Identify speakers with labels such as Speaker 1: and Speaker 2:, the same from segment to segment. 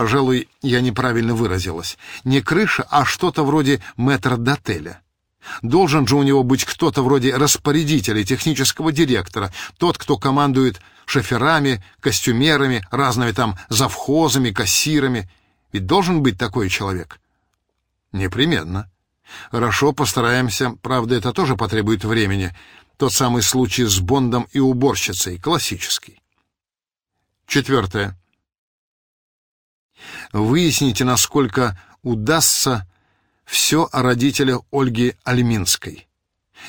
Speaker 1: Пожалуй, я неправильно выразилась. Не крыша, а что-то вроде метрдотеля. Должен же у него быть кто-то вроде распорядителя, технического директора, тот, кто командует шоферами, костюмерами, разными там завхозами, кассирами. Ведь должен быть такой человек. Непременно. Хорошо, постараемся. Правда, это тоже потребует времени. Тот самый случай с Бондом и уборщицей, классический. Четвертое. Выясните, насколько удастся все о родителях Ольги Альминской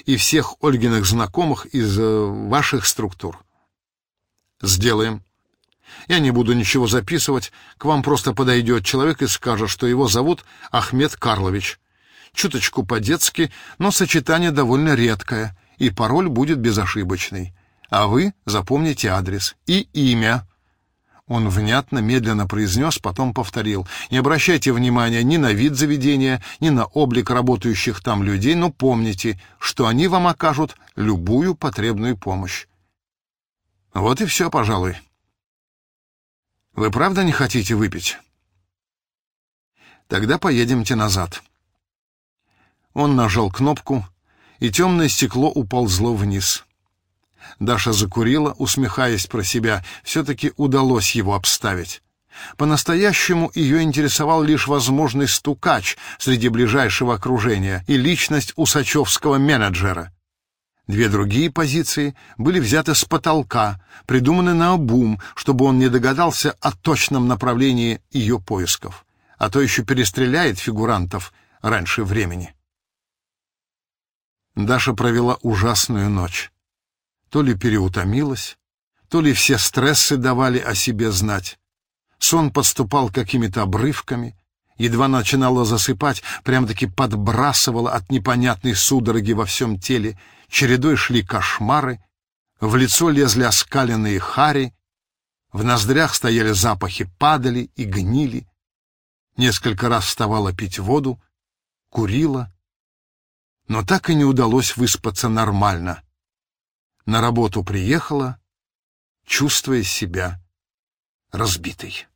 Speaker 1: и всех Ольгиных знакомых из э, ваших структур. Сделаем. Я не буду ничего записывать, к вам просто подойдет человек и скажет, что его зовут Ахмед Карлович. Чуточку по-детски, но сочетание довольно редкое, и пароль будет безошибочный. А вы запомните адрес и имя он внятно, медленно произнес, потом повторил. «Не обращайте внимания ни на вид заведения, ни на облик работающих там людей, но помните, что они вам окажут любую потребную помощь». Вот и все, пожалуй. Вы правда не хотите выпить? Тогда поедемте назад. Он нажал кнопку, и темное стекло уползло вниз. Даша закурила, усмехаясь про себя. Все-таки удалось его обставить. По-настоящему ее интересовал лишь возможный стукач среди ближайшего окружения и личность усачевского менеджера. Две другие позиции были взяты с потолка, придуманы на обум, чтобы он не догадался о точном направлении ее поисков, а то еще перестреляет фигурантов раньше времени. Даша провела ужасную ночь то ли переутомилась, то ли все стрессы давали о себе знать. Сон подступал какими-то обрывками, едва начинала засыпать, прям-таки подбрасывала от непонятной судороги во всем теле, чередой шли кошмары, в лицо лезли оскаленные хари, в ноздрях стояли запахи падали и гнили, несколько раз вставала пить воду, курила, но так и не удалось выспаться нормально — на работу приехала, чувствуя себя разбитой.